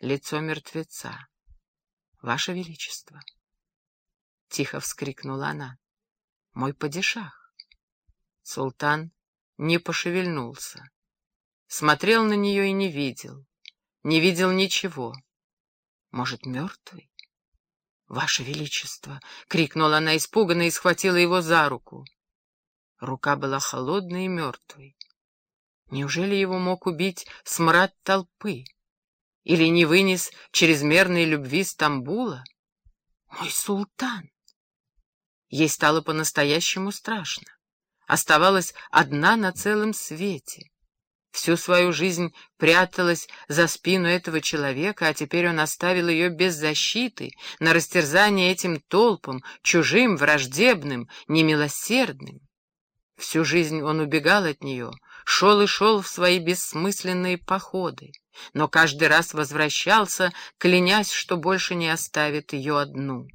лицо мертвеца. «Ваше Величество!» Тихо вскрикнула она. «Мой падишах!» Султан не пошевельнулся. Смотрел на нее и не видел. Не видел ничего. Может, мертвый? «Ваше Величество!» — крикнула она испуганно и схватила его за руку. Рука была холодной и мертвой. Неужели его мог убить смрад толпы? Или не вынес чрезмерной любви Стамбула? Мой султан! Ей стало по-настоящему страшно. Оставалась одна на целом свете. Всю свою жизнь пряталась за спину этого человека, а теперь он оставил ее без защиты, на растерзание этим толпам, чужим, враждебным, немилосердным. Всю жизнь он убегал от нее, шел и шел в свои бессмысленные походы, но каждый раз возвращался, клянясь, что больше не оставит ее одну.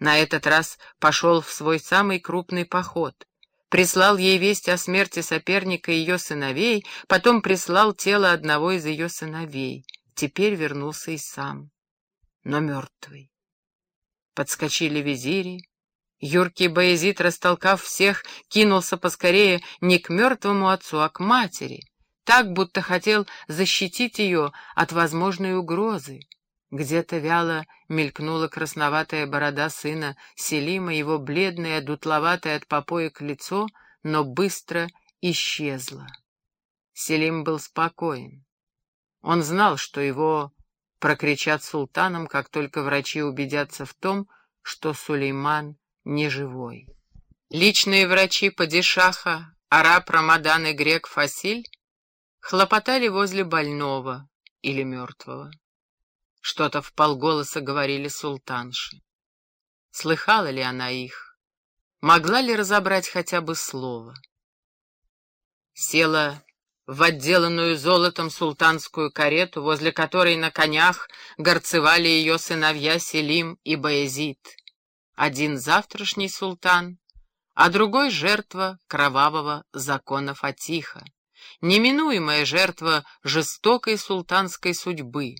На этот раз пошел в свой самый крупный поход, прислал ей весть о смерти соперника ее сыновей, потом прислал тело одного из ее сыновей, теперь вернулся и сам, но мертвый. Подскочили визири, Юркий Боязид, растолкав всех, кинулся поскорее не к мертвому отцу, а к матери, так, будто хотел защитить ее от возможной угрозы. Где-то вяло мелькнула красноватая борода сына Селима, его бледное, дутловатое от попоек лицо, но быстро исчезло. Селим был спокоен. Он знал, что его прокричат султаном, как только врачи убедятся в том, что Сулейман неживой. Личные врачи Падишаха, араб Рамадан и грек Фасиль хлопотали возле больного или мертвого. Что-то в полголоса говорили султанши. Слыхала ли она их? Могла ли разобрать хотя бы слово? Села в отделанную золотом султанскую карету, возле которой на конях горцевали ее сыновья Селим и Баязид. Один завтрашний султан, а другой — жертва кровавого закона Фатиха, неминуемая жертва жестокой султанской судьбы.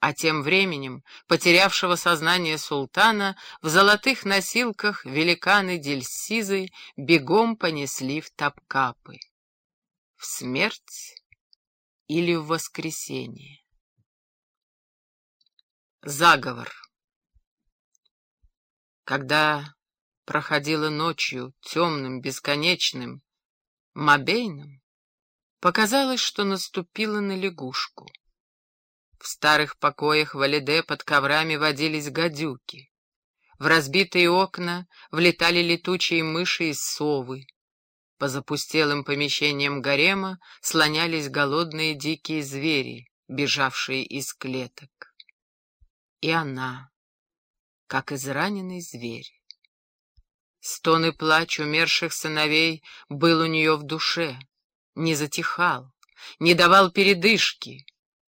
А тем временем потерявшего сознание султана в золотых носилках великаны Дельсизы бегом понесли в Тапкапы. В смерть или в воскресенье. Заговор когда проходила ночью темным, бесконечным, мобейным, показалось, что наступила на лягушку. В старых покоях Валиде под коврами водились гадюки. В разбитые окна влетали летучие мыши и совы. По запустелым помещениям гарема слонялись голодные дикие звери, бежавшие из клеток. И она как израненный зверь. Стон и плач умерших сыновей был у нее в душе, не затихал, не давал передышки.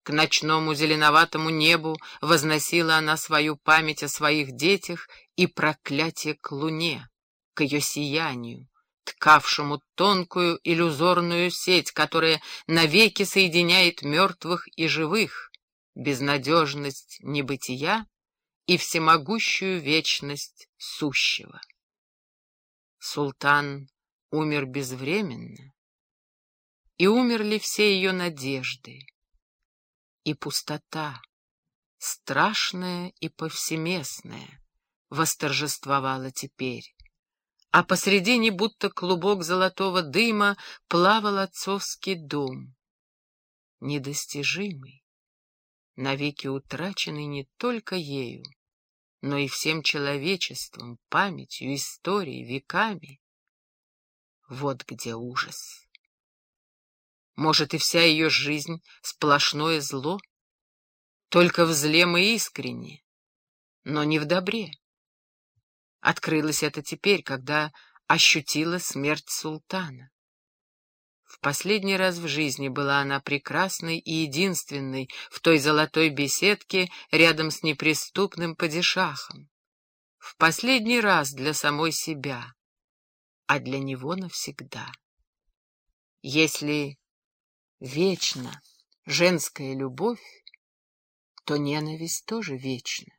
К ночному зеленоватому небу возносила она свою память о своих детях и проклятие к луне, к ее сиянию, ткавшему тонкую иллюзорную сеть, которая навеки соединяет мертвых и живых, безнадежность небытия и всемогущую вечность сущего. Султан умер безвременно, и умерли все ее надежды, и пустота, страшная и повсеместная, восторжествовала теперь, а посредине будто клубок золотого дыма плавал отцовский дом, недостижимый, навеки утраченный не только ею, но и всем человечеством, памятью, историей, веками. Вот где ужас. Может, и вся ее жизнь — сплошное зло? Только в зле мы искренне, но не в добре. Открылось это теперь, когда ощутила смерть султана. Последний раз в жизни была она прекрасной и единственной в той золотой беседке рядом с неприступным падишахом. В последний раз для самой себя, а для него навсегда. Если вечно женская любовь, то ненависть тоже вечна.